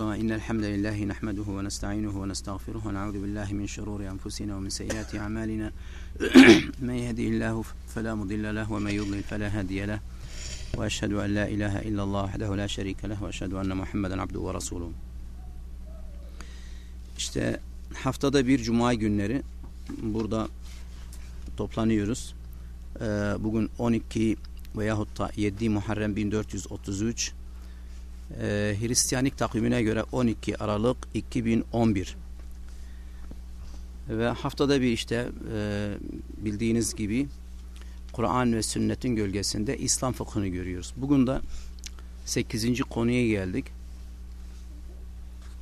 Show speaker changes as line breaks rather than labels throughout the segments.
إن الحمد لله نحمده ونستعينه ونستغفره ونعوذ بالله من شرور أنفسنا ومن سيئات أعمالنا من يهدي الله فلا مضل له ومن يضلل فلا هادي له وأشهد أن لا إله إلا الله وحده لا شريك له وأشهد أن محمدا عبده ورسوله İşte haftada bir cuma günleri burada toplanıyoruz. Bugün 12 veyahut da 7 Muharrem 1433 e, Hristiyanik takvimine göre 12 Aralık 2011 ve haftada bir işte e, bildiğiniz gibi Kur'an ve sünnetin gölgesinde İslam fıkhını görüyoruz. Bugün de 8. konuya geldik.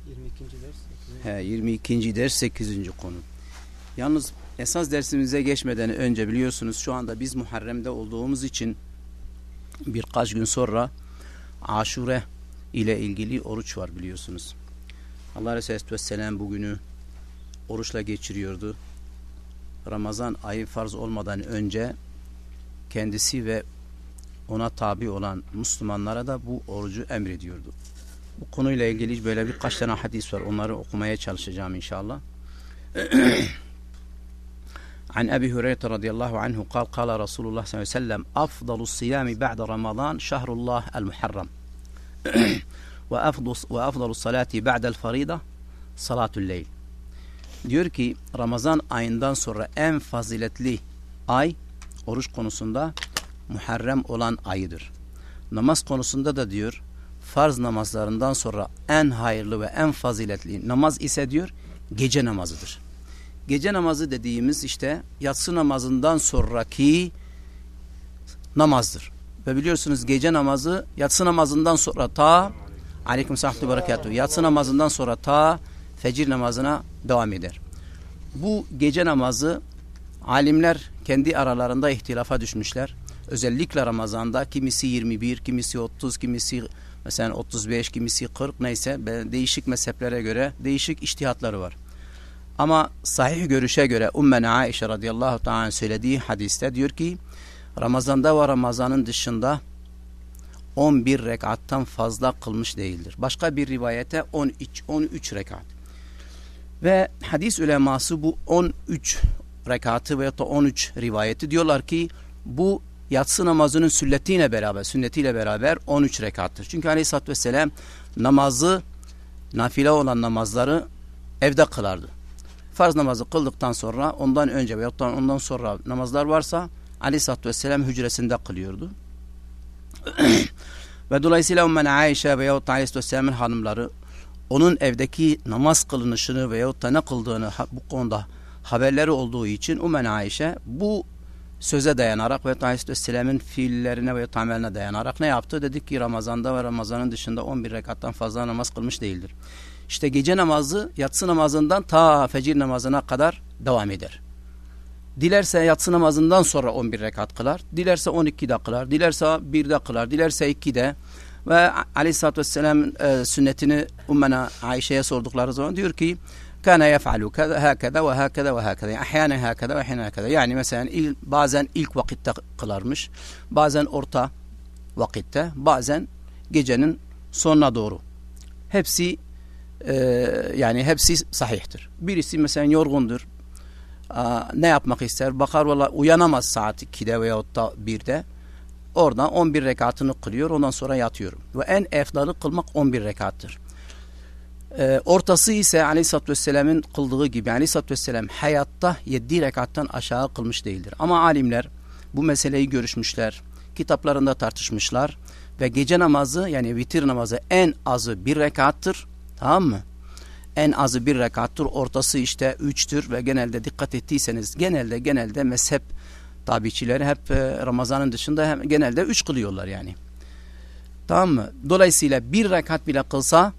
22. ders.
He, 22. ders 8. konu. Yalnız esas dersimize geçmeden önce biliyorsunuz şu anda biz Muharrem'de olduğumuz için birkaç gün sonra Aşure ile ilgili oruç var biliyorsunuz. Allah Resulü Vesselam bugünü oruçla geçiriyordu. Ramazan ayı farz olmadan önce kendisi ve ona tabi olan Müslümanlara da bu orucu emrediyordu. Bu konuyla ilgili böyle birkaç tane hadis var. Onları okumaya çalışacağım inşallah. An Ebi Hureyre radıyallahu anhu kal kala Resulullah sallallahu aleyhi ve sellem afdalu siyami ba'da Ramazan şahrullah el muharram. وأفضل, وأفضل الصلاة بعد الفريضة صلاة الليل diyor ki Ramazan ayından sonra en faziletli ay oruç konusunda Muharrem olan ayıdır. Namaz konusunda da diyor farz namazlarından sonra en hayırlı ve en faziletli namaz ise diyor gece namazıdır. Gece namazı dediğimiz işte yatsı namazından sonraki namazdır. Ve biliyorsunuz gece namazı yatsı namazından sonra ta aleyküm sahtu berekatuhu yatsı namazından sonra ta fecir namazına devam eder. Bu gece namazı alimler kendi aralarında ihtilafa düşmüşler. Özellikle Ramazan'da kimisi 21, kimisi 30, kimisi mesela 35, kimisi 40 neyse değişik mezheplere göre değişik iştihatları var. Ama sahih görüşe göre Ummena Aişe radıyallahu ta'ala söylediği hadiste diyor ki Ramazan'da ve Ramazan'ın dışında 11 rekattan fazla kılmış değildir. Başka bir rivayete 13, 13 rekat. Ve hadis uleması bu 13 rekatı veya da 13 rivayeti diyorlar ki bu yatsı namazının sünnetiyle beraber, sünnetiyle beraber 13 rekattır. Çünkü aleyhissalatü vesselam namazı, nafile olan namazları evde kılardı. Farz namazı kıldıktan sonra ondan önce veya ondan sonra namazlar varsa aleyhissalatü vesselam hücresinde kılıyordu. ve dolayısıyla Ummen Aişe veyahut da aleyhissalatü vesselamın hanımları onun evdeki namaz kılınışını veyahut da ne kıldığını bu konuda haberleri olduğu için Ummen Aişe bu söze dayanarak ve Aleyhisselatü Vesselam'ın fiillerine ve ameline dayanarak ne yaptı? Dedik ki Ramazan'da ve Ramazan'ın dışında 11 rekattan fazla namaz kılmış değildir. İşte gece namazı yatsı namazından ta fecir namazına kadar devam eder. Dilerse yatsı namazından sonra 11 rekat kılar, dilerse 12'de kılar, dilerse 1'de kılar, dilerse 2'de ve Aleyhisselatü Vesselam e, sünnetini Ummena Ayşe'ye sordukları zaman diyor ki kana yef'alu hakeza ve hakeza ve hakeza. Yani ahyanen hakeza ve ahyanen hakeza. Yani mesela il, bazen ilk vakitte kılarmış, bazen orta vakitte, bazen gecenin sonuna doğru. Hepsi e, yani hepsi sahihtir. Birisi mesela yorgundur. Ne yapmak ister? Bakar valla uyanamaz saat 2'de veyahut da 1'de. Oradan 11 rekatını kılıyor. Ondan sonra yatıyor. Ve en efdalı kılmak 11 rekattır. Ee, ortası ise Aleyhisselatü Vesselam'ın kıldığı gibi Aleyhisselatü Vesselam hayatta 7 rekattan aşağı kılmış değildir. Ama alimler bu meseleyi görüşmüşler. Kitaplarında tartışmışlar. Ve gece namazı yani vitir namazı en azı bir rekattır. Tamam mı? En azı bir rekattır. Ortası işte üçtür ve genelde dikkat ettiyseniz genelde genelde mezhep tabiçileri hep e, Ramazan'ın dışında hem, genelde üç kılıyorlar yani. Tamam mı? Dolayısıyla bir rekat bile kılsa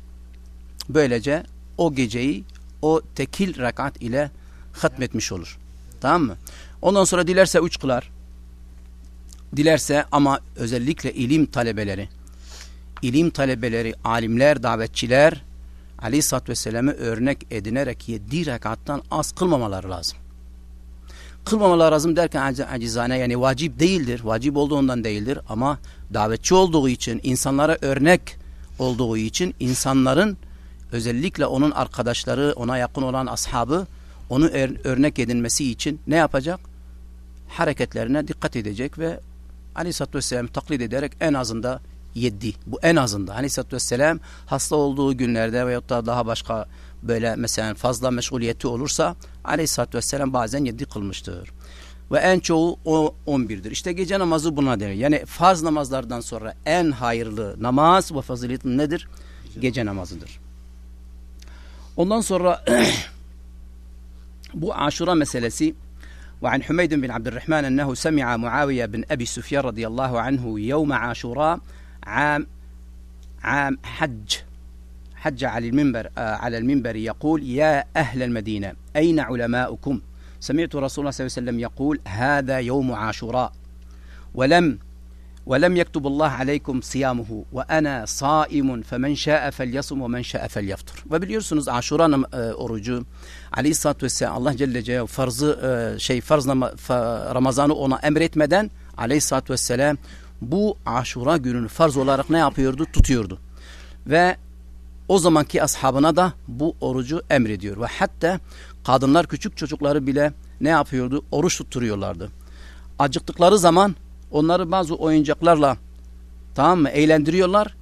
böylece o geceyi o tekil rekat ile hatmetmiş olur. Tamam mı? Ondan sonra dilerse üç kılar. Dilerse ama özellikle ilim talebeleri, ilim talebeleri, alimler, davetçiler Aleyhisselatü Vesselam'ı örnek edinerek yedi rekattan az kılmamaları lazım. Kılmamaları lazım derken acizane yani vacip değildir. Vacip olduğundan değildir ama davetçi olduğu için insanlara örnek olduğu için insanların özellikle onun arkadaşları, ona yakın olan ashabı onu örnek edinmesi için ne yapacak? Hareketlerine dikkat edecek ve Aleyhisselatü Vesselam taklit ederek en azında yedi. Bu en azında. Aleyhisselatü Vesselam hasta olduğu günlerde veyahut da daha başka böyle mesela fazla meşguliyeti olursa Aleyhisselatü Vesselam bazen yedi kılmıştır. Ve en çoğu o 11'dir. İşte gece namazı buna denir. Yani farz namazlardan sonra en hayırlı namaz ve faziletli nedir? Gece namazıdır. Ondan sonra bu aşura meselesi وعن حميد بن عبد الرحمن أنه سمع معاوية بن أبي سفيان رضي الله عنه يوم عاشوراء عام عام حج. حج على المنبر على المنبر يقول يا أهل المدينة أين علماؤكم؟ سمعت رسول الله صلى الله عليه وسلم يقول هذا يوم عاشوراء ولم ولم يكتب الله عليكم صيامه وأنا صائم فمن شاء فليصم ومن شاء فليفطر. Ve biliyorsunuz Aşura e, orucu Aleyhisselatü Vesselam Allah Celle Celaluhu farzı e, şey farz Ramazan'ı ona emretmeden Aleyhisselatü Vesselam bu Aşura gününü farz olarak ne yapıyordu? Tutuyordu. Ve o zamanki ashabına da bu orucu emrediyor. Ve hatta kadınlar küçük çocukları bile ne yapıyordu? Oruç tutturuyorlardı. Acıktıkları zaman onları bazı oyuncaklarla tamam mı eğlendiriyorlar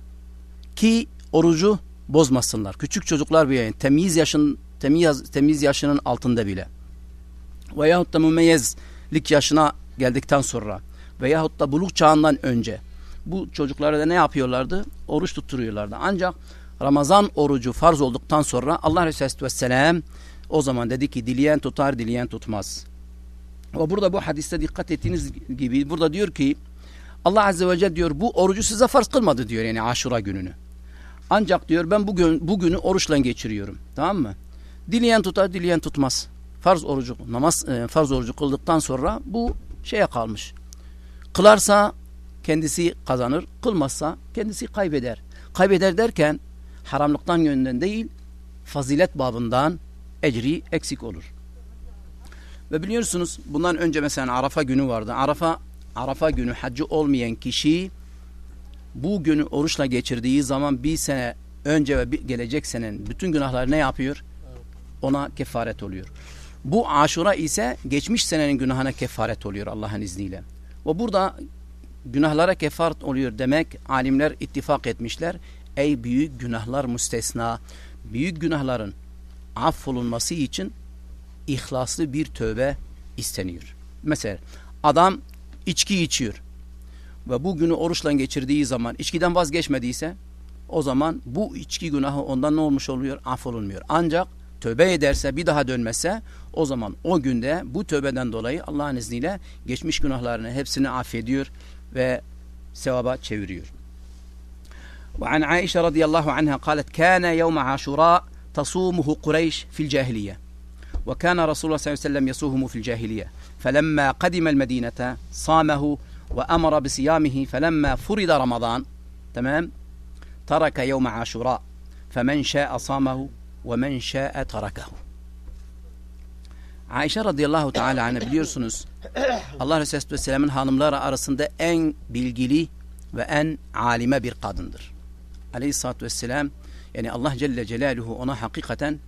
ki orucu bozmasınlar. Küçük çocuklar bile yani temiz yaşın temiz, temiz yaşının altında bile. Veyahut da mümeyyezlik yaşına geldikten sonra veyahut da buluk çağından önce bu çocuklara da ne yapıyorlardı? Oruç tutturuyorlardı. Ancak Ramazan orucu farz olduktan sonra Allah Resulü Vesselam o zaman dedi ki dileyen tutar dileyen tutmaz. Ve burada bu hadiste dikkat ettiğiniz gibi burada diyor ki Allah Azze ve Celle diyor bu orucu size farz kılmadı diyor yani aşura gününü. Ancak diyor ben bugün bugünü oruçla geçiriyorum. Tamam mı? Dileyen tutar, dileyen tutmaz. Farz orucu namaz e, farz orucu kıldıktan sonra bu şeye kalmış. Kılarsa kendisi kazanır, kılmazsa kendisi kaybeder. Kaybeder derken haramlıktan yönünden değil, fazilet babından ecri eksik olur. Ve biliyorsunuz bundan önce mesela Arafa günü vardı. Arafa Arafa günü hacı olmayan kişi bu günü oruçla geçirdiği zaman bir sene önce ve bir gelecek senenin bütün günahları ne yapıyor? Ona kefaret oluyor. Bu aşura ise geçmiş senenin günahına kefaret oluyor Allah'ın izniyle. Ve burada günahlara kefaret oluyor demek alimler ittifak etmişler. Ey büyük günahlar müstesna. Büyük günahların affolunması için ihlaslı bir tövbe isteniyor. Mesela adam içki içiyor ve bu günü oruçla geçirdiği zaman içkiden vazgeçmediyse o zaman bu içki günahı ondan ne olmuş oluyor? Affolunmuyor. Ancak tövbe ederse bir daha dönmese o zaman o günde bu tövbeden dolayı Allah'ın izniyle geçmiş günahlarını hepsini affediyor ve sevaba çeviriyor. وعن عائشة رضي الله عنها قالت كان يوم عاشوراء تصومه قريش في الجاهلية وكان رسول الله صلى الله عليه وسلم يصومه في الجاهلية فلما قدم المدينة صامه وأمر بصيامه فلما فرض رمضان تمام ترك يوم عاشوراء فمن شاء صامه ومن شاء تركه Ayşe radıyallahu teala anha biliyorsunuz Allah Resulü Vesselam'ın hanımları arasında en bilgili ve en alime bir kadındır. Aleyhisselatü Vesselam yani Allah Celle Celaluhu ona hakikaten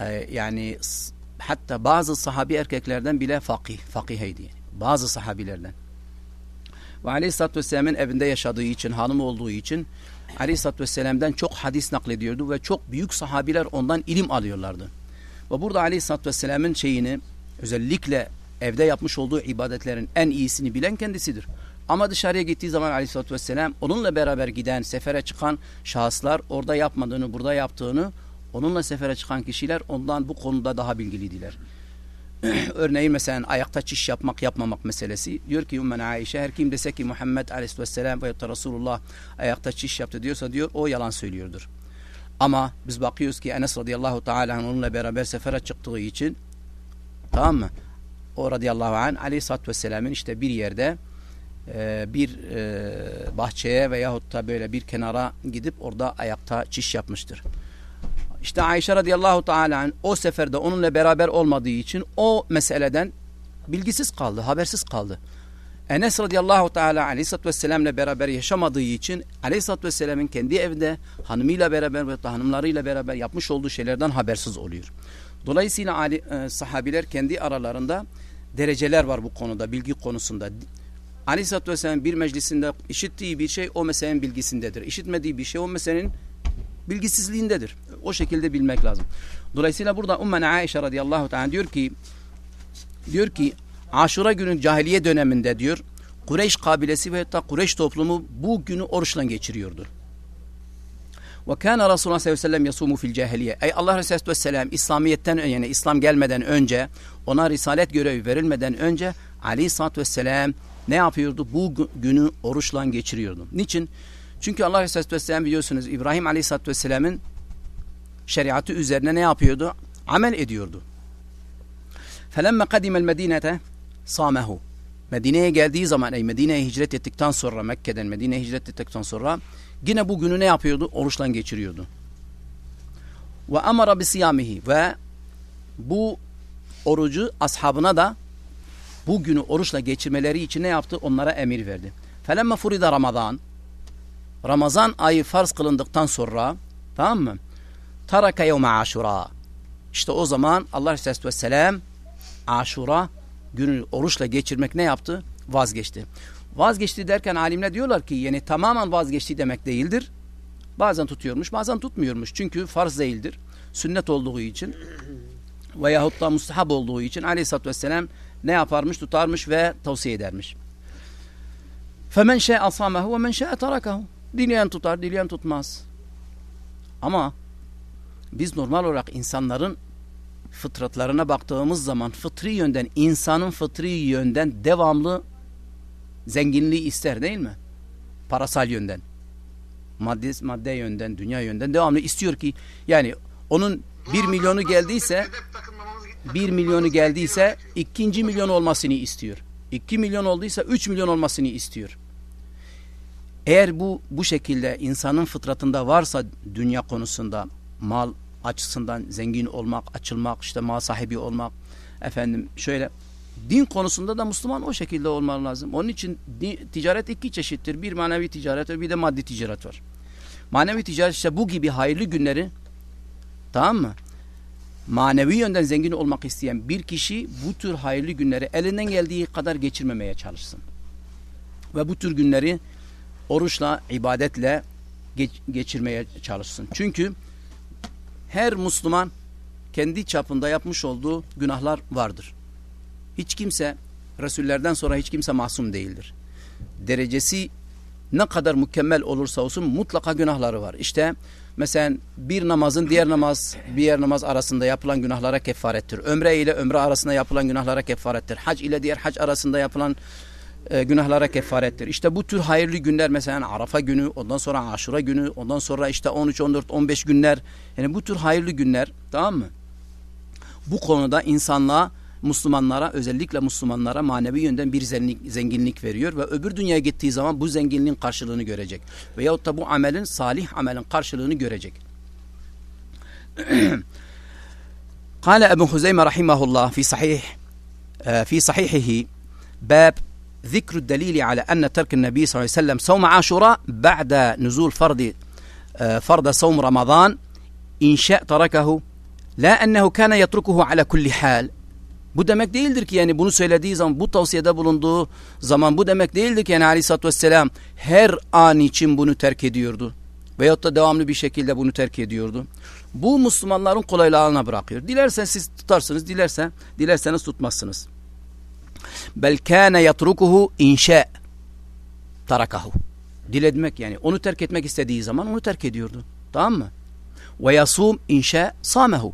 e, yani hatta bazı sahabi erkeklerden bile fakih, fakiheydi. Yani. Bazı sahabilerden. Ve Aleyhisselatü Vesselam'ın evinde yaşadığı için, hanım olduğu için Aleyhisselatü Vesselam'dan çok hadis naklediyordu ve çok büyük sahabiler ondan ilim alıyorlardı. Ve burada Aleyhisselatü Vesselam'ın şeyini özellikle evde yapmış olduğu ibadetlerin en iyisini bilen kendisidir. Ama dışarıya gittiği zaman Aleyhisselatü Vesselam onunla beraber giden, sefere çıkan şahıslar orada yapmadığını, burada yaptığını Onunla sefere çıkan kişiler ondan bu konuda daha bilgiliydiler. Örneğin mesela ayakta çiş yapmak yapmamak meselesi. Diyor ki Ümmen Aişe her kim dese ki Muhammed Aleyhisselam ve Resulullah ayakta çiş yaptı diyorsa diyor o yalan söylüyordur. Ama biz bakıyoruz ki Enes radıyallahu teala onunla beraber sefere çıktığı için tamam mı? O radıyallahu anh aleyhissalatü vesselamın işte bir yerde e, bir e, bahçeye veyahut da böyle bir kenara gidip orada ayakta çiş yapmıştır. İşte Ayşe radıyallahu teala o seferde onunla beraber olmadığı için o meseleden bilgisiz kaldı, habersiz kaldı. Enes radıyallahu teala aleyhissalatü vesselam'la beraber yaşamadığı için aleyhissalatü vesselam'ın kendi evde hanımıyla beraber ve hanımlarıyla beraber yapmış olduğu şeylerden habersiz oluyor. Dolayısıyla e, sahabiler kendi aralarında dereceler var bu konuda, bilgi konusunda. Aleyhisselatü Vesselam bir meclisinde işittiği bir şey o meselenin bilgisindedir. İşitmediği bir şey o meselenin bilgisizliğindedir. O şekilde bilmek lazım. Dolayısıyla burada Ummen Aişe radıyallahu teala diyor ki diyor ki Aşura günü cahiliye döneminde diyor Kureyş kabilesi ve hatta Kureyş toplumu bu günü oruçla geçiriyordu. Ve kana Resulullah sallallahu aleyhi ve sellem yasumu fil cahiliye. Ey Allah Resulü Vesselam İslamiyet'ten yani İslam gelmeden önce ona risalet görevi verilmeden önce Ali satt vesselam ne yapıyordu? Bu günü oruçla geçiriyordu. Niçin? Çünkü Allah Resulü Vesselam biliyorsunuz İbrahim Aleyhisselatü Vesselam'ın şeriatı üzerine ne yapıyordu? Amel ediyordu. فَلَمَّ قَدِمَ الْمَد۪ينَةَ صَامَهُ Medine'ye geldiği zaman, ey Medine'ye hicret ettikten sonra, Mekke'den Medine'ye hicret ettikten sonra yine bu günü ne yapıyordu? Oruçla geçiriyordu. Ve amara bisiyamihi ve bu orucu ashabına da bu günü oruçla geçirmeleri için ne yaptı? Onlara emir verdi. Felemme furida Ramazan Ramazan ayı farz kılındıktan sonra tamam mı? Taraka yevme aşura İşte o zaman Allah Resulü Vesselam aşura günü oruçla geçirmek ne yaptı? Vazgeçti. Vazgeçti derken alimler diyorlar ki yani tamamen vazgeçti demek değildir. Bazen tutuyormuş bazen tutmuyormuş. Çünkü farz değildir. Sünnet olduğu için veyahut da mustahab olduğu için aleyhissalatü vesselam ne yaparmış? Tutarmış ve tavsiye edermiş. فَمَنْ شَاءَ صَامَهُ وَمَنْ شَاءَ تَرَكَهُ Dileyen tutar, dileyen tutmaz. Ama biz normal olarak insanların fıtratlarına baktığımız zaman fıtri yönden, insanın fıtri yönden devamlı zenginliği ister değil mi? Parasal yönden. Madde, madde yönden, dünya yönden devamlı istiyor ki yani onun bir milyonu geldiyse bir milyonu geldiyse ikinci milyon olmasını istiyor. İki milyon olduysa üç milyon olmasını istiyor. Eğer bu bu şekilde insanın fıtratında varsa dünya konusunda mal açısından zengin olmak, açılmak, işte mal sahibi olmak, efendim şöyle din konusunda da Müslüman o şekilde olmalı lazım. Onun için ticaret iki çeşittir. Bir manevi ticaret ve bir de maddi ticaret var. Manevi ticaret işte bu gibi hayırlı günleri tamam mı? Manevi yönden zengin olmak isteyen bir kişi bu tür hayırlı günleri elinden geldiği kadar geçirmemeye çalışsın. Ve bu tür günleri oruçla, ibadetle geç, geçirmeye çalışsın. Çünkü her Müslüman kendi çapında yapmış olduğu günahlar vardır. Hiç kimse Resullerden sonra hiç kimse masum değildir. Derecesi ne kadar mükemmel olursa olsun mutlaka günahları var. İşte mesela bir namazın diğer namaz, diğer namaz arasında yapılan günahlara kefarettir. Ömre ile ömre arasında yapılan günahlara kefarettir. Hac ile diğer hac arasında yapılan e, günahlara kefarettir. İşte bu tür hayırlı günler mesela Arafa günü, ondan sonra Aşura günü, ondan sonra işte 13, 14, 15 günler. Yani bu tür hayırlı günler tamam mı? Bu konuda insanlığa, Müslümanlara özellikle Müslümanlara manevi yönden bir zenginlik veriyor ve öbür dünyaya gittiği zaman bu zenginliğin karşılığını görecek. Veyahut da bu amelin, salih amelin karşılığını görecek. قال أبو خزيمة رحمه الله في صحيح في صحيحه باب ذكر الدليل على أن ترك النبي صلى الله عليه وسلم صوم عاشوراء بعد نزول فرض فرض صوم رمضان إن شاء تركه لا أنه كان يتركه على كل حال Bu demek değildir ki yani bunu söylediği zaman bu tavsiyede bulunduğu zaman bu demek değildir ki yani aleyhissalatü vesselam her an için bunu terk ediyordu. Veyahut da devamlı bir şekilde bunu terk ediyordu. Bu Müslümanların kolaylığına bırakıyor. Dilersen siz tutarsınız, dilerse, dilerseniz tutmazsınız. Bel kâne yatrukuhu inşa tarakahu. Dilemek yani onu terk etmek istediği zaman onu terk ediyordu. Tamam mı? Ve yasum inşa samehu.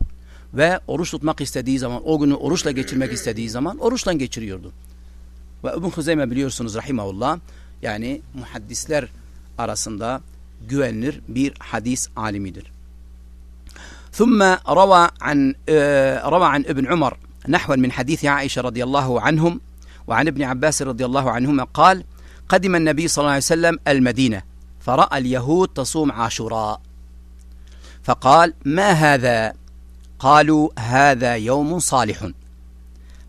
Ve oruç tutmak istediği zaman, o günü oruçla geçirmek istediği zaman oruçla geçiriyordu. Ve Ebu Huzeyme biliyorsunuz rahimahullah yani muhaddisler arasında güvenilir bir hadis alimidir. ثم روى عن روى عن ابن عمر نحوا من حديث عائشة رضي الله عنهم وعن ابن عباس رضي الله عنهما قال قدم النبي صلى الله عليه وسلم المدينة فرأى اليهود تصوم عاشوراء فقال ما هذا؟ قالوا هذا يوم صالح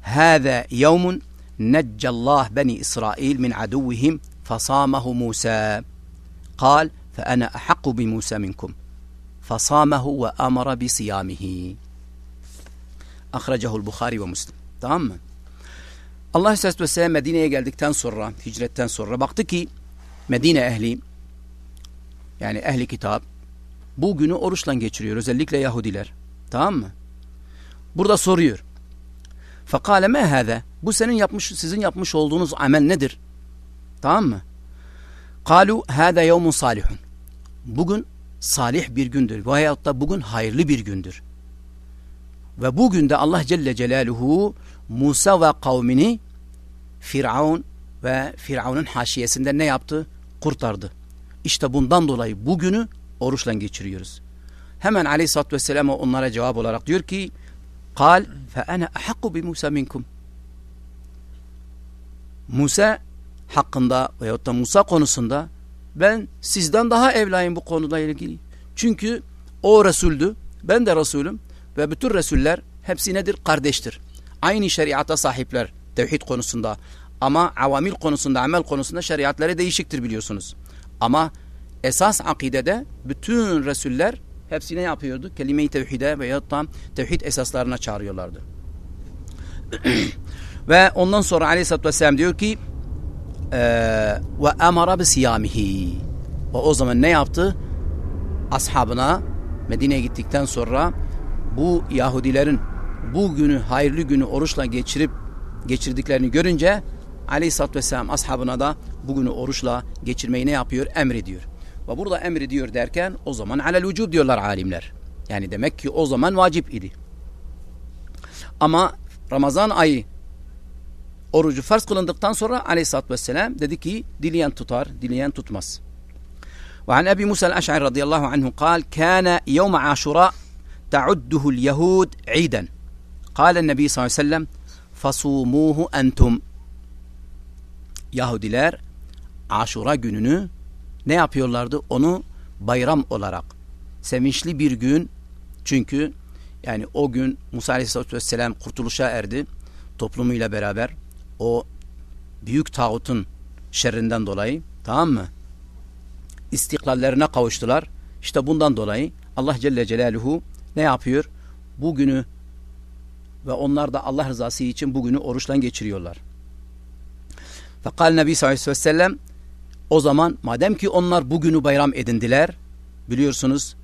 هذا يوم نجى الله بني إسرائيل من عدوهم فصامه موسى قال فأنا أحق بموسى منكم. فصامه وأمر بصيامه. Ahracahul Bukhari ve Müslim. Tamam mı? Allah Aleyhisselatü Vesselam Medine'ye geldikten sonra, hicretten sonra baktı ki Medine ehli yani ehli kitap bu günü oruçla geçiriyor. Özellikle Yahudiler. Tamam mı? Burada soruyor. Fakale me hâze? Bu senin yapmış, sizin yapmış olduğunuz amel nedir? Tamam mı? Kalu hâze yevmun salihun. Bugün salih bir gündür. Veyahut da bugün hayırlı bir gündür. Ve bugün de Allah Celle Celaluhu Musa ve kavmini Firavun ve Firavun'un haşiyesinden ne yaptı? Kurtardı. İşte bundan dolayı bugünü oruçla geçiriyoruz. Hemen aleyhissalatü vesselam onlara cevap olarak diyor ki Kal ene ahakku bi Musa minkum. Musa hakkında veyahut da Musa konusunda ben sizden daha evlayım bu konuda ilgili. Çünkü o Resuldü, ben de Resulüm ve bütün Resuller hepsi nedir? Kardeştir. Aynı şeriata sahipler tevhid konusunda ama avamil konusunda, amel konusunda şeriatları değişiktir biliyorsunuz. Ama esas akidede bütün Resuller hepsi ne yapıyordu? Kelime-i tevhide veya tam tevhid esaslarına çağırıyorlardı. ve ondan sonra aleyhissalatü vesselam diyor ki ve emara bi ve o zaman ne yaptı? Ashabına Medine'ye gittikten sonra bu Yahudilerin bu günü hayırlı günü oruçla geçirip geçirdiklerini görünce Ali ve ashabına da bugünü oruçla geçirmeyi ne yapıyor? Emrediyor. Ve burada emrediyor derken o zaman alel vücub diyorlar alimler. Yani demek ki o zaman vacip idi. Ama Ramazan ayı orucu farz kılındıktan sonra aleyhissalatü vesselam dedi ki dileyen tutar, dileyen tutmaz. Ve an Ebi Musa el-Eş'ari radıyallahu anhu kal, kâne yevme aşura تعده اليهود عيدا قال النبي صلى الله عليه وسلم فصوموه أنتم Yahudiler Aşura gününü ne yapıyorlardı? Onu bayram olarak sevinçli bir gün çünkü yani o gün Musa Aleyhisselatü Vesselam kurtuluşa erdi toplumuyla beraber o büyük tağutun şerrinden dolayı tamam mı? İstiklallerine kavuştular. İşte bundan dolayı Allah Celle Celaluhu ne yapıyor? Bugünü ve onlar da Allah rızası için bugünü oruçla geçiriyorlar. Fekal Nebi sallallahu aleyhi ve sellem o zaman madem ki onlar bugünü bayram edindiler biliyorsunuz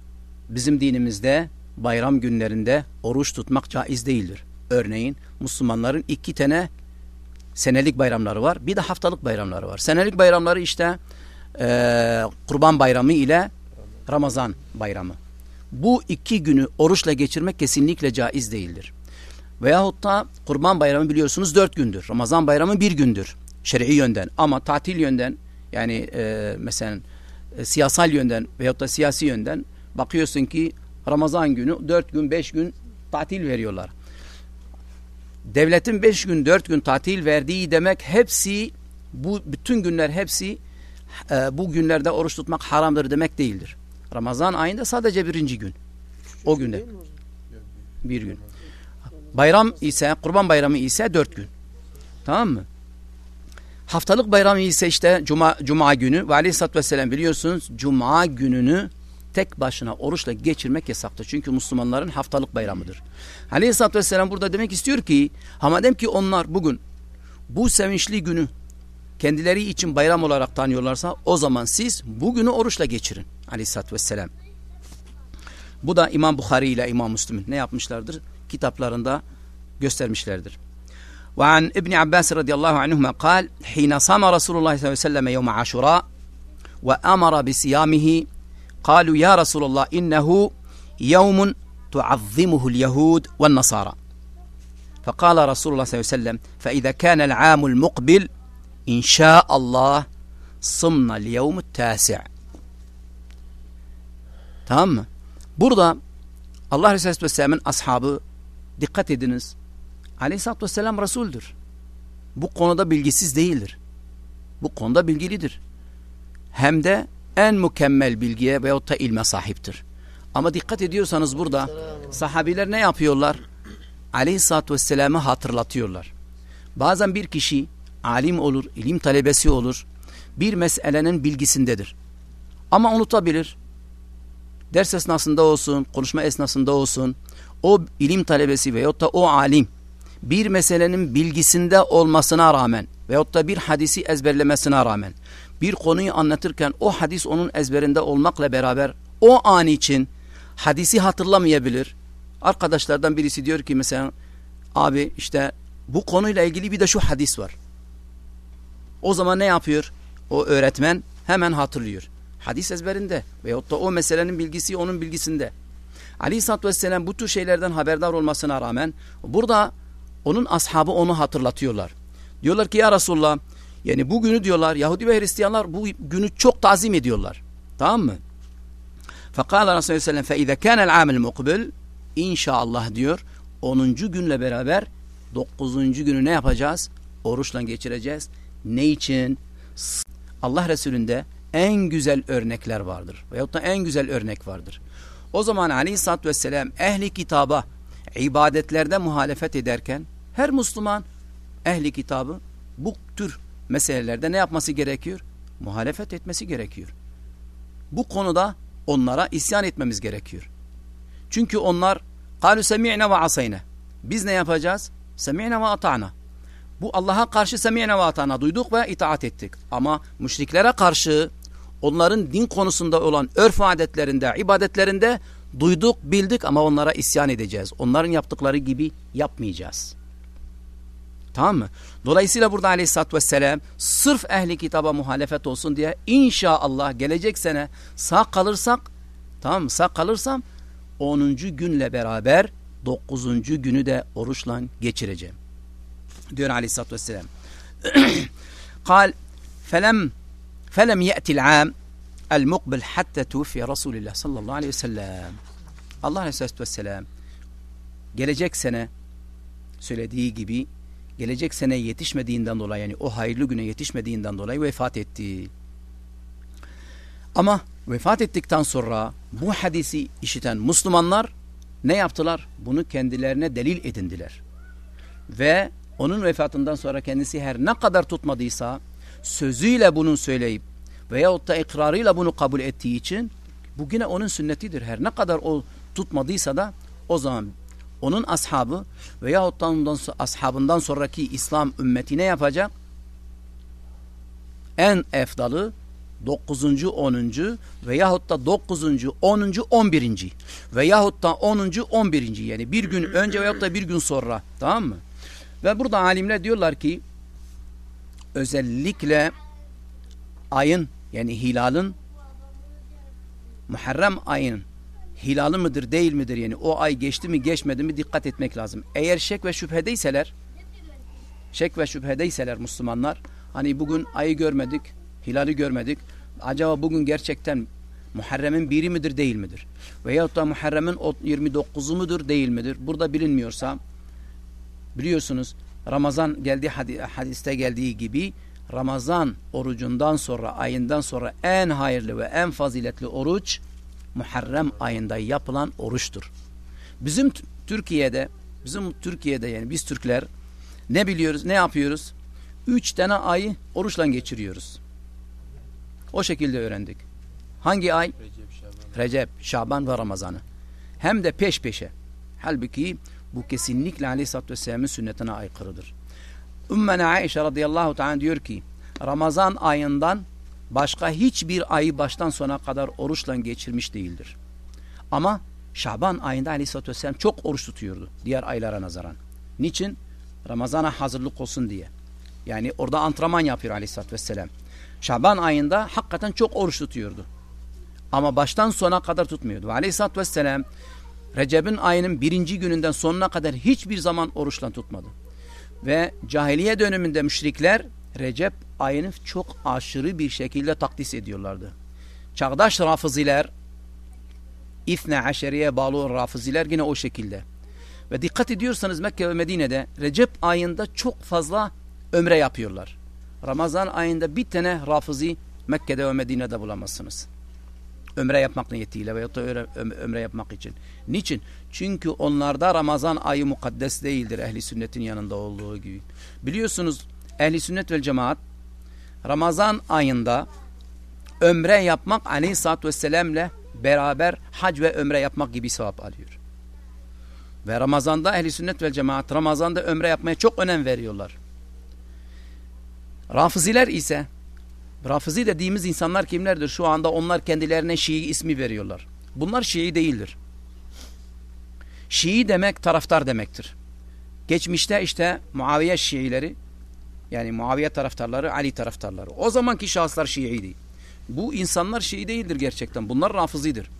bizim dinimizde bayram günlerinde oruç tutmak caiz değildir. Örneğin Müslümanların iki tane senelik bayramları var. Bir de haftalık bayramları var. Senelik bayramları işte e, Kurban Bayramı ile Ramazan Bayramı. Bu iki günü oruçla geçirmek kesinlikle caiz değildir. Veyahut da Kurban Bayramı biliyorsunuz dört gündür. Ramazan Bayramı bir gündür. Şer'i yönden ama tatil yönden yani e, mesela e, siyasal yönden veyahut da siyasi yönden bakıyorsun ki Ramazan günü dört gün beş gün tatil veriyorlar. Devletin beş gün dört gün tatil verdiği demek hepsi bu bütün günler hepsi e, bu günlerde oruç tutmak haramdır demek değildir. Ramazan ayında sadece birinci gün. O günde. Bir gün. Bayram ise kurban bayramı ise dört gün. Tamam mı? Haftalık bayramı ise işte cuma, cuma günü ve aleyhissalatü vesselam biliyorsunuz cuma gününü tek başına oruçla geçirmek yasaktır. Çünkü Müslümanların haftalık bayramıdır. Aleyhisselatü Vesselam burada demek istiyor ki madem ki onlar bugün bu sevinçli günü kendileri için bayram olarak tanıyorlarsa o zaman siz bugünü oruçla geçirin. Aleyhisselatü Vesselam. Bu da İmam Bukhari ile İmam Müslim'in ne yapmışlardır? Kitaplarında göstermişlerdir. وعن ابن عباس رضي الله عنهما قال حين صام رسول الله صلى الله عليه وسلم يوم عاشوراء وأمر بصيامه قالوا يا رسول الله إنه يوم تعظمه اليهود والنصارى فقال رسول الله صلى الله عليه وسلم فإذا كان العام المقبل İnşaallah sımna liyevmut tâsi' Tamam mı? Burada Allah Resulü Vesselam'ın ashabı dikkat ediniz. Aleyhisselatü Vesselam Resul'dür. Bu konuda bilgisiz değildir. Bu konuda bilgilidir. Hem de en mükemmel bilgiye veyahut da ilme sahiptir. Ama dikkat ediyorsanız burada sahabiler ne yapıyorlar? Aleyhisselatü Vesselam'ı hatırlatıyorlar. Bazen bir kişi alim olur, ilim talebesi olur. Bir meselenin bilgisindedir. Ama unutabilir. Ders esnasında olsun, konuşma esnasında olsun. O ilim talebesi veyahut da o alim bir meselenin bilgisinde olmasına rağmen veyahut da bir hadisi ezberlemesine rağmen bir konuyu anlatırken o hadis onun ezberinde olmakla beraber o an için hadisi hatırlamayabilir. Arkadaşlardan birisi diyor ki mesela abi işte bu konuyla ilgili bir de şu hadis var. O zaman ne yapıyor? O öğretmen hemen hatırlıyor. Hadis ezberinde veyahut da o meselenin bilgisi onun bilgisinde. Aleyhisselatü Vesselam bu tür şeylerden haberdar olmasına rağmen burada onun ashabı onu hatırlatıyorlar. Diyorlar ki ya Resulullah yani bugünü diyorlar Yahudi ve Hristiyanlar bu günü çok tazim ediyorlar. Tamam mı? Fekala Resulullah sellem fe izâ kânel âmel mukbil inşallah diyor 10. günle beraber 9. günü ne yapacağız? Oruçla geçireceğiz. Ne için? Allah Resulü'nde en güzel örnekler vardır. Veyahut da en güzel örnek vardır. O zaman aleyhissalatü vesselam ehli kitaba ibadetlerde muhalefet ederken her Müslüman ehli kitabı bu tür meselelerde ne yapması gerekiyor? Muhalefet etmesi gerekiyor. Bu konuda onlara isyan etmemiz gerekiyor. Çünkü onlar semi'ne ve asayne. Biz ne yapacağız? Ve ata'na. Bu Allah'a karşı semi'ne ve ata'na duyduk ve itaat ettik. Ama müşriklere karşı onların din konusunda olan örf adetlerinde, ibadetlerinde duyduk, bildik ama onlara isyan edeceğiz. Onların yaptıkları gibi yapmayacağız. Tamam mı? Dolayısıyla burada aleyhissalatü vesselam sırf ehli kitaba muhalefet olsun diye inşallah gelecek sene sağ kalırsak tamam mı? Sağ kalırsam 10. günle beraber 9. günü de oruçla geçireceğim Diyor aleyhissalatü vesselam. قال فلم فلم يأتي العام المقبل حتى توفي رسول الله sallallahu aleyhi ve sellem. Allah aleyhissalatü vesselam gelecek sene söylediği gibi gelecek sene yetişmediğinden dolayı yani o hayırlı güne yetişmediğinden dolayı vefat etti. Ama vefat ettikten sonra bu hadisi işiten Müslümanlar ne yaptılar? Bunu kendilerine delil edindiler. Ve onun vefatından sonra kendisi her ne kadar tutmadıysa sözüyle bunu söyleyip veyahut da ikrarıyla bunu kabul ettiği için bu yine onun sünnetidir. Her ne kadar o tutmadıysa da o zaman onun ashabı veyahut da ondan, ashabından sonraki İslam ümmeti ne yapacak? En efdalı 9. 10. veyahut da 9. 10. 11. veyahut da 10. 11. yani bir gün önce veyahut da bir gün sonra tamam mı? Ve burada alimler diyorlar ki özellikle ayın yani hilalın Muharrem ayın hilalı mıdır değil midir yani o ay geçti mi geçmedi mi dikkat etmek lazım. Eğer şek ve şüphedeyseler şek ve şüphedeyseler Müslümanlar hani bugün ayı görmedik hilali görmedik acaba bugün gerçekten Muharrem'in biri midir değil midir? Veyahut da Muharrem'in 29'u mudur değil midir? Burada bilinmiyorsa biliyorsunuz Ramazan geldi hadiste geldiği gibi Ramazan orucundan sonra ayından sonra en hayırlı ve en faziletli oruç Muharrem ayında yapılan oruçtur. Bizim Türkiye'de bizim Türkiye'de yani biz Türkler ne biliyoruz ne yapıyoruz? Üç tane ayı oruçla geçiriyoruz. O şekilde öğrendik. Hangi ay? Recep, Şaban, Recep, Şaban ve Ramazan'ı. Hem de peş peşe. Halbuki bu kesinlikle Aleyhisselatü Vesselam'ın sünnetine aykırıdır. Ümmene Aişe radıyallahu ta'ala diyor ki Ramazan ayından başka hiçbir ayı baştan sona kadar oruçla geçirmiş değildir. Ama Şaban ayında aleyhissalatü vesselam çok oruç tutuyordu diğer aylara nazaran. Niçin? Ramazana hazırlık olsun diye. Yani orada antrenman yapıyor aleyhissalatü vesselam. Şaban ayında hakikaten çok oruç tutuyordu. Ama baştan sona kadar tutmuyordu. Ve aleyhissalatü vesselam Recep'in ayının birinci gününden sonuna kadar hiçbir zaman oruçla tutmadı. Ve cahiliye döneminde müşrikler Recep ayını çok aşırı bir şekilde takdis ediyorlardı. Çağdaş rafıziler İthne aşeriye bağlı rafıziler yine o şekilde. Ve dikkat ediyorsanız Mekke ve Medine'de Recep ayında çok fazla ömre yapıyorlar. Ramazan ayında bir tane rafızi Mekke'de ve Medine'de bulamazsınız. Ömre yapmak niyetiyle veyahut da ömre, yapmak için. Niçin? Çünkü onlarda Ramazan ayı mukaddes değildir ehli sünnetin yanında olduğu gibi. Biliyorsunuz ehli sünnet ve cemaat Ramazan ayında ömre yapmak aleyhissalatü vesselam'le beraber hac ve ömre yapmak gibi sevap alıyor. Ve Ramazan'da ehli sünnet ve cemaat Ramazan'da ömre yapmaya çok önem veriyorlar. Rafiziler ise Rafizi dediğimiz insanlar kimlerdir? Şu anda onlar kendilerine Şii ismi veriyorlar. Bunlar Şii değildir. Şii demek taraftar demektir. Geçmişte işte Muaviye Şiileri yani Muaviye taraftarları, Ali taraftarları. O zamanki şahıslar Şii'ydi. Bu insanlar Şii değildir gerçekten. Bunlar Rafizidir.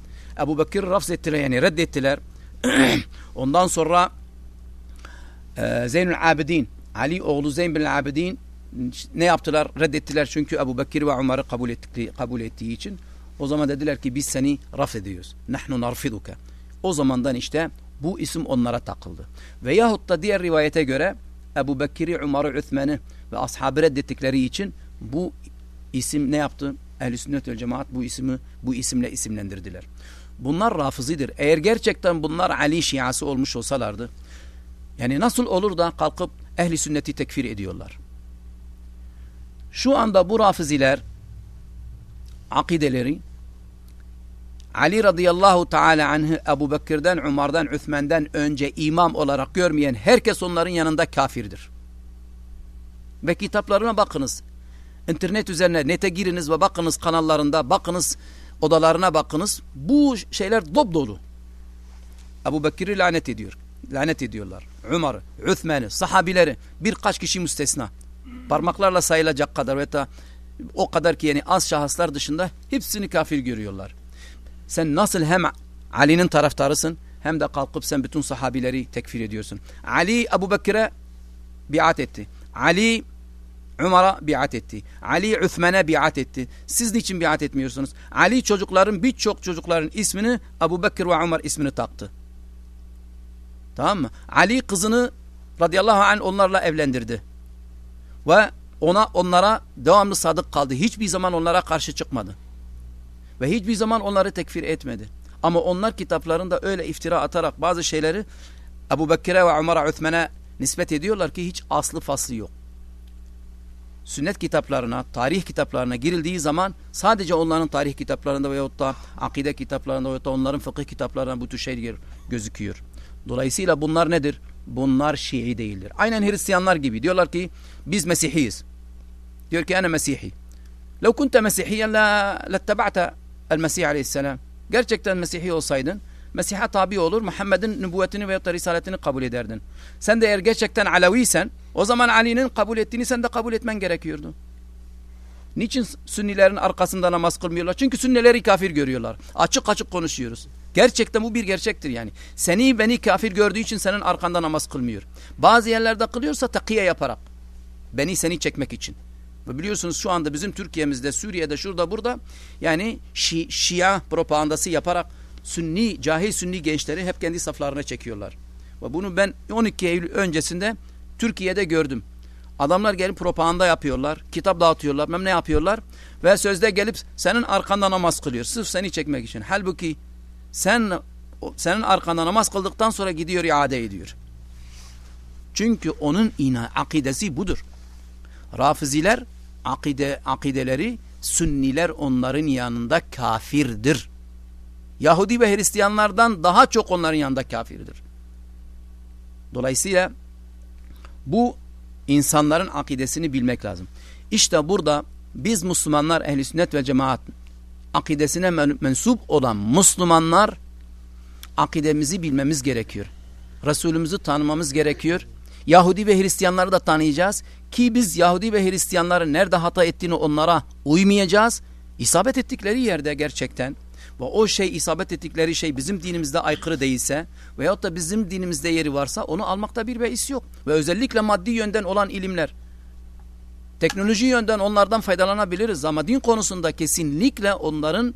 Ebu Bekir rafz yani reddettiler. Ondan sonra e, Zeynül Abidin, Ali oğlu Zeyn Abidin ne yaptılar? Reddettiler çünkü Ebu Bekir ve Umar'ı kabul, ettikleri, kabul ettiği için. O zaman dediler ki biz seni raf ediyoruz. Nahnu narfiduke. O zamandan işte bu isim onlara takıldı. Veyahut da diğer rivayete göre Ebu Bekir'i, Umar'ı, Üthmen'i ve ashabı reddettikleri için bu isim ne yaptı? Ehl-i sünnet ve cemaat bu ismi bu isimle isimlendirdiler. Bunlar rafızidir. Eğer gerçekten bunlar Ali şiası olmuş olsalardı yani nasıl olur da kalkıp ehli sünneti tekfir ediyorlar? Şu anda bu rafiziler akideleri Ali radıyallahu teala anh'ı Ebu Bekir'den, Umar'dan, Üthmen'den önce imam olarak görmeyen herkes onların yanında kafirdir. Ve kitaplarına bakınız. İnternet üzerine nete giriniz ve bakınız kanallarında, bakınız odalarına bakınız. Bu şeyler dop dolu. Ebu Bekir'i lanet ediyor. Lanet ediyorlar. Umar'ı, Üthmen'i, sahabileri birkaç kişi müstesna. Parmaklarla sayılacak kadar ve da o kadar ki yani az şahıslar dışında hepsini kafir görüyorlar. Sen nasıl hem Ali'nin taraftarısın hem de kalkıp sen bütün sahabileri tekfir ediyorsun. Ali Ebu Bekir'e biat etti. Ali Umar'a biat etti. Ali Üthmen'e biat etti. Siz niçin biat etmiyorsunuz? Ali çocukların birçok çocukların ismini Ebu Bekir ve Umar ismini taktı. Tamam mı? Ali kızını radıyallahu anh onlarla evlendirdi. Ve ona onlara devamlı sadık kaldı. Hiçbir zaman onlara karşı çıkmadı. Ve hiçbir zaman onları tekfir etmedi. Ama onlar kitaplarında öyle iftira atarak bazı şeyleri Ebu Bekir'e ve Umar'a Üthmen'e nispet ediyorlar ki hiç aslı faslı yok. Sünnet kitaplarına, tarih kitaplarına girildiği zaman sadece onların tarih kitaplarında veyahut da akide kitaplarında veyahut da onların fıkıh kitaplarında bu tür şeyler gözüküyor. Dolayısıyla bunlar nedir? Bunlar Şii değildir. Aynen Hristiyanlar gibi diyorlar ki biz Mesihiyiz. Diyor ki ene Mesihi. Lev kunte Mesihiyen la lettebaate el Mesih aleyhisselam. Gerçekten Mesihi olsaydın Mesih'e tabi olur Muhammed'in nübüvvetini ve da risaletini kabul ederdin. Sen de eğer gerçekten Aleviysen o zaman Ali'nin kabul ettiğini sen de kabul etmen gerekiyordu. Niçin sünnilerin arkasında namaz kılmıyorlar? Çünkü sünnileri kafir görüyorlar. Açık açık konuşuyoruz. Gerçekten bu bir gerçektir yani. Seni beni kafir gördüğü için senin arkanda namaz kılmıyor. Bazı yerlerde kılıyorsa takiye yaparak. Beni seni çekmek için. Ve biliyorsunuz şu anda bizim Türkiye'mizde, Suriye'de, şurada, burada yani Şi Şia propagandası yaparak Sünni, cahil Sünni gençleri hep kendi saflarına çekiyorlar. Ve bunu ben 12 Eylül öncesinde Türkiye'de gördüm. Adamlar gelip propaganda yapıyorlar, kitap dağıtıyorlar, mem ne yapıyorlar ve sözde gelip senin arkanda namaz kılıyor sırf seni çekmek için. Halbuki sen senin arkanda namaz kıldıktan sonra gidiyor iade ediyor. Çünkü onun ina akidesi budur. Rafiziler akide akideleri Sünniler onların yanında kafirdir. Yahudi ve Hristiyanlardan daha çok onların yanında kafirdir. Dolayısıyla bu insanların akidesini bilmek lazım. İşte burada biz Müslümanlar ehli sünnet ve cemaat akidesine mensup olan Müslümanlar akidemizi bilmemiz gerekiyor. Resulümüzü tanımamız gerekiyor. Yahudi ve Hristiyanları da tanıyacağız ki biz Yahudi ve Hristiyanların nerede hata ettiğini onlara uymayacağız. İsabet ettikleri yerde gerçekten ve o şey isabet ettikleri şey bizim dinimizde aykırı değilse veyahut da bizim dinimizde yeri varsa onu almakta bir beis yok. Ve özellikle maddi yönden olan ilimler teknoloji yönden onlardan faydalanabiliriz ama din konusunda kesinlikle onların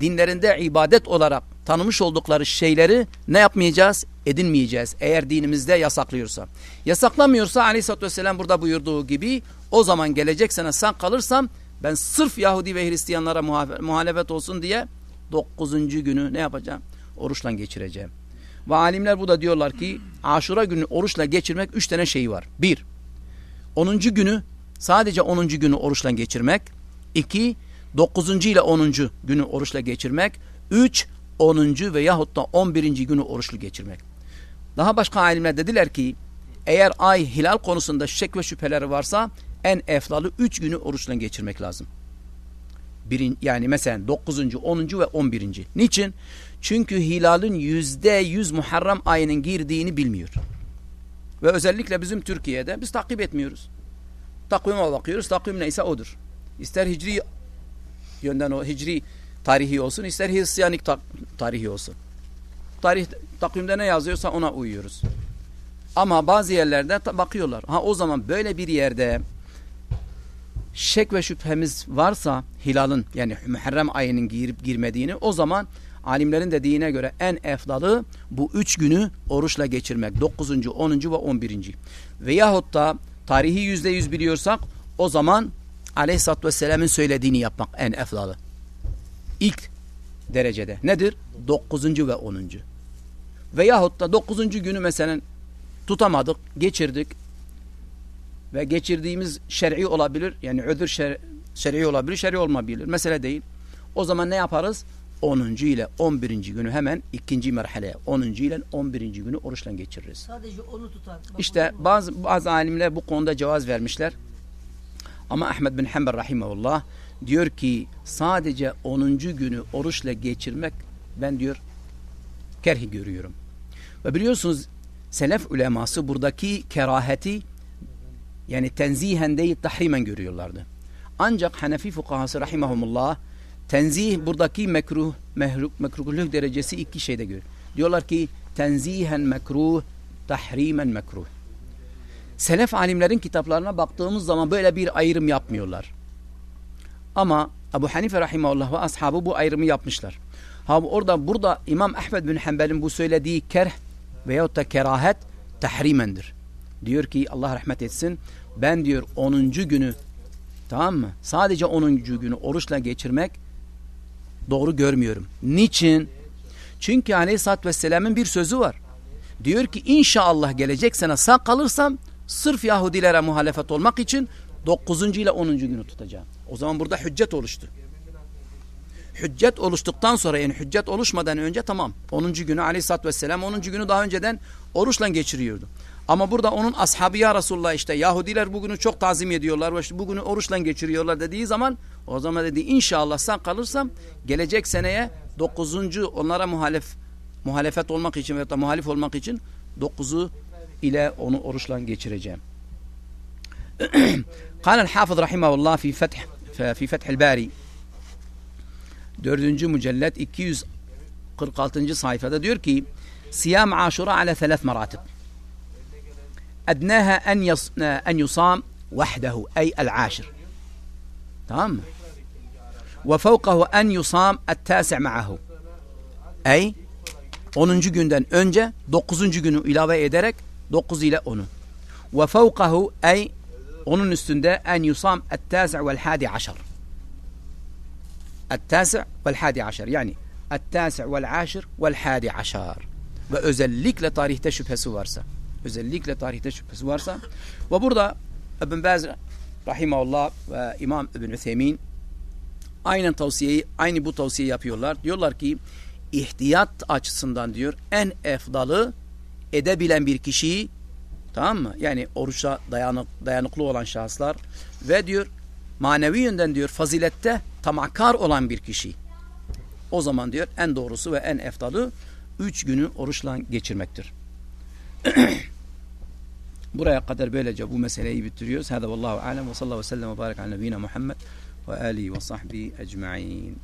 dinlerinde ibadet olarak tanımış oldukları şeyleri ne yapmayacağız? Edinmeyeceğiz. Eğer dinimizde yasaklıyorsa. Yasaklamıyorsa aleyhissalatü vesselam burada buyurduğu gibi o zaman gelecek sene sen kalırsam ben sırf Yahudi ve Hristiyanlara muhalefet olsun diye dokuzuncu günü ne yapacağım? Oruçla geçireceğim. Ve alimler burada diyorlar ki aşura günü oruçla geçirmek üç tane şey var. Bir, onuncu günü sadece onuncu günü oruçla geçirmek. İki, dokuzuncu ile onuncu günü oruçla geçirmek. Üç, onuncu veyahut da on birinci günü oruçlu geçirmek. Daha başka alimler dediler ki eğer ay hilal konusunda şek ve şüpheleri varsa en eflalı üç günü oruçla geçirmek lazım. Birin, yani mesela 9. 10. ve 11. Niçin? Çünkü yüzde yüz Muharrem ayının girdiğini bilmiyor. Ve özellikle bizim Türkiye'de biz takip etmiyoruz. Takvime bakıyoruz. Takvim neyse odur. İster hicri yönden o hicri tarihi olsun, ister Hristiyanik ta tarihi olsun. Tarih takvimde ne yazıyorsa ona uyuyoruz. Ama bazı yerlerde bakıyorlar. Ha o zaman böyle bir yerde şek ve şüphemiz varsa hilalın yani Muharrem ayının girip girmediğini o zaman alimlerin dediğine göre en efdalı bu üç günü oruçla geçirmek. 9. 10. ve 11. Veyahut da tarihi yüzde yüz biliyorsak o zaman Aleyhisselatü Vesselam'ın söylediğini yapmak en efdalı. İlk derecede. Nedir? 9. ve 10. Veyahut da 9. günü mesela tutamadık, geçirdik ve geçirdiğimiz şer'i olabilir. Yani ödür şer, şer'i olabilir, şer'i olmayabilir. Mesele değil. O zaman ne yaparız? 10. ile 11. günü hemen ikinci merhaleye 10. ile 11. günü oruçla geçiririz.
Sadece onu tutar. Bak
İşte bazı bazı alimler bu konuda cevaz vermişler. Ama Ahmed bin Hanbel rahimahullah diyor ki sadece 10. günü oruçla geçirmek ben diyor kerhi görüyorum. Ve biliyorsunuz selef uleması buradaki keraheti yani tenzihen değil tahrimen görüyorlardı. Ancak Hanefi fukahası rahimahumullah tenzih buradaki mekruh mehru- mekruhlük derecesi iki şeyde görüyor. Diyorlar ki tenzihen mekruh tahrimen mekruh. Selef alimlerin kitaplarına baktığımız zaman böyle bir ayrım yapmıyorlar. Ama Ebu Hanife rahimahullah ve ashabı bu ayrımı yapmışlar. Ha orada burada İmam Ahmed bin Hanbel'in bu söylediği kerh veyahut da kerahet tahrimendir. Diyor ki Allah rahmet etsin ben diyor 10. günü tamam mı? Sadece 10. günü oruçla geçirmek doğru görmüyorum. Niçin? Çünkü Aleyhisselatü Vesselam'ın bir sözü var. Diyor ki inşallah gelecek sene sağ kalırsam sırf Yahudilere muhalefet olmak için 9. ile 10. günü tutacağım. O zaman burada hüccet oluştu Hüccet oluştuktan sonra yani hüccet oluşmadan önce tamam. 10. günü Aleyhisselatü Vesselam 10. günü daha önceden oruçla geçiriyordu. Ama burada onun ashabı ya Resulullah işte Yahudiler bugünü çok tazim ediyorlar ve işte bugünü oruçla geçiriyorlar dediği zaman o zaman dedi inşallah sen kalırsam gelecek seneye 9. onlara muhalef muhalefet olmak için veya da muhalif olmak için 9'u ile onu oruçla geçireceğim. قال الحافظ رحمه الله في فتح في فتح الباري dördüncü mücellet 246. sayfada diyor ki siyam aşura ala thalath maratib أدناها أن يص... أن يصام وحده أي العاشر تمام وفوقه أن يصام التاسع معه أي 10. günden önce 9. günü ilave ederek 9 ile 10'u. Ve fevkahu ey onun üstünde en yusam et-tasi' vel hadi aşar. Vel hadi aşar. Yani aşir vel hadi aşar. Ve özellikle tarihte şüphesi varsa. Özellikle tarihte şüphesi varsa. Ve burada İbn Baz rahimahullah ve İmam İbn aynen tavsiyeyi, aynı bu tavsiyeyi yapıyorlar. Diyorlar ki ihtiyat açısından diyor en efdalı edebilen bir kişiyi tamam mı? Yani oruça dayanık, dayanıklı olan şahıslar ve diyor manevi yönden diyor fazilette tamakar olan bir kişi. O zaman diyor en doğrusu ve en efdalı üç günü oruçla geçirmektir. Buraya kadar böylece bu meseleyi bitiriyoruz. Hada vallahu alem ve sallallahu ve sellem ve barik ala nebina Muhammed ve alihi ve sahbihi ecma'in.